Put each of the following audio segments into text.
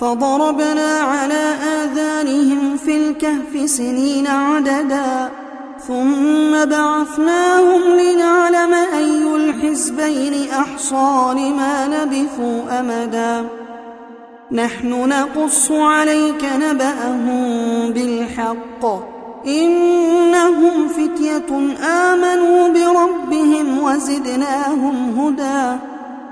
فضربنا على آذانهم في الكهف سنين عددا ثم بعثناهم لنعلم أي الحزبين أحصى لما لبثوا أمدا. نحن نقص عليك نبأهم بالحق إنهم فتية آمنوا بربهم وزدناهم هدى.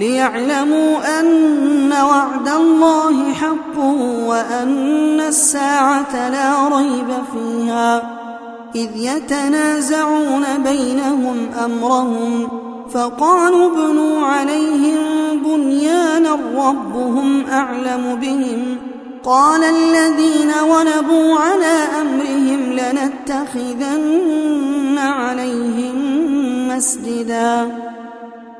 ليعلموا أن وعد الله حق وأن الساعة لا ريب فيها. إذ يتنازعون بينهم أمرهم فقالوا ابنوا عليهم بنيانا ربهم أعلم بهم. قال الذين غلبوا على أمرهم لنتخذن عليهم مسجدا.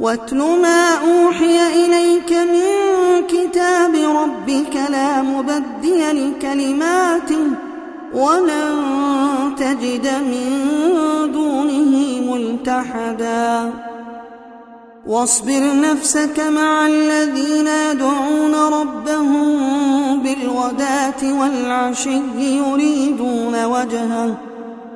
واتل ما أوحي إليك من كتاب ربك لا مبدل لكلماته ولن تجد من دونه ملتحدا. واصبر نفسك مع الذين يدعون ربهم بالغداة والعشي يريدون وجهه.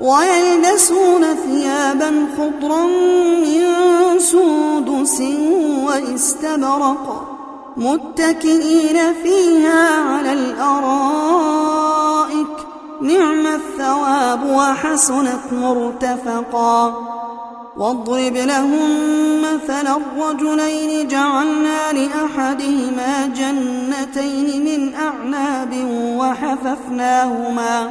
ويلبسون ثيابا خضرا من سندس واستبرق متكئين فيها على الأرائك. نعم الثواب وحسنت مرتفقا. واضرب لهم مثل الرجلين. جعلنا لأحدهما جنتين من أعناب وحففناهما.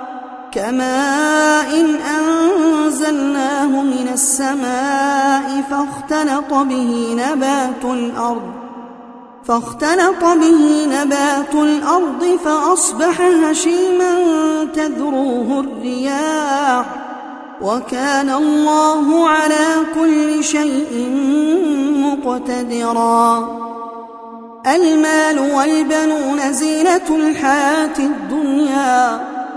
كماء إن أنزلناه من السماء فاختلط به نبات الأرض فاختلط به نبات الأرض فأصبح هشيما تذروه الرياح وكان الله على كل شيء مقتدرا. المال والبنون زينة الحياة الدنيا.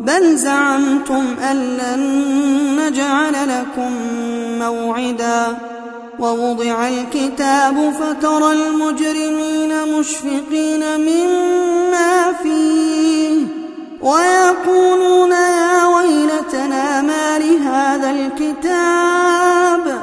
بل زعمتم أن لن نجعل لكم موعداً ووضع الكتاب فترى المجرمين مشفقين مما فيه ويقولون يا ويلتنا ما لهذا الكتاب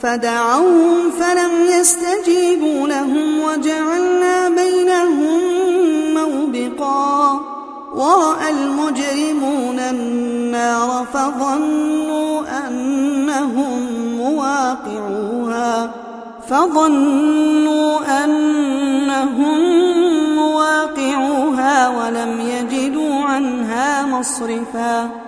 فدعوهم فلم يستجيبوا لهم وجعلنا بينهم موبقا. ورأى المجرمون النار فظنوا أنهم مواقعوها. فظنوا أنهم مواقعوها ولم يجدوا عنها مصرفا.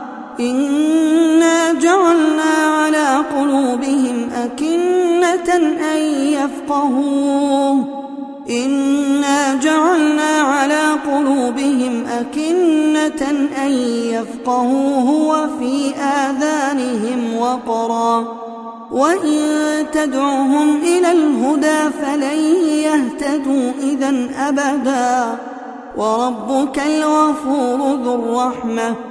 إنا جعلنا على قلوبهم أكنة أن يفقهوه. إنا جعلنا على قلوبهم أكنة أن يفقهوه وفي آذانهم وقرا. وإن تدعهم إلى الهدى فلن يهتدوا إذا أبدا. وربك الغفور ذو الرحمه.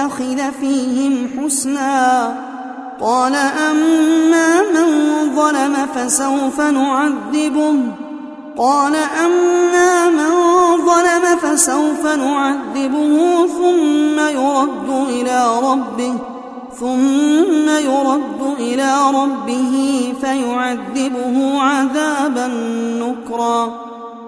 أن تتخذ فيهم حسنا قال أما من ظلم فسوف نعذبه قال أما من ظلم فسوف نعذبه ثم يرد إلى ربه ثم يرد إلى ربه فيعذبه عذابا نكرا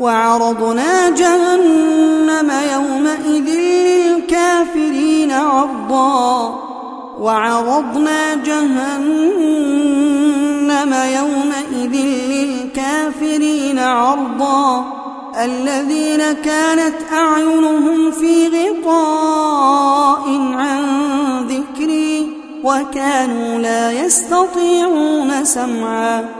وعرضنا جهنم يومئذ للكافرين عرضا. وعرضنا جهنم يومئذ للكافرين عرضا. الذين كانت أعينهم في غطاء عن ذكري وكانوا لا يستطيعون سمعا.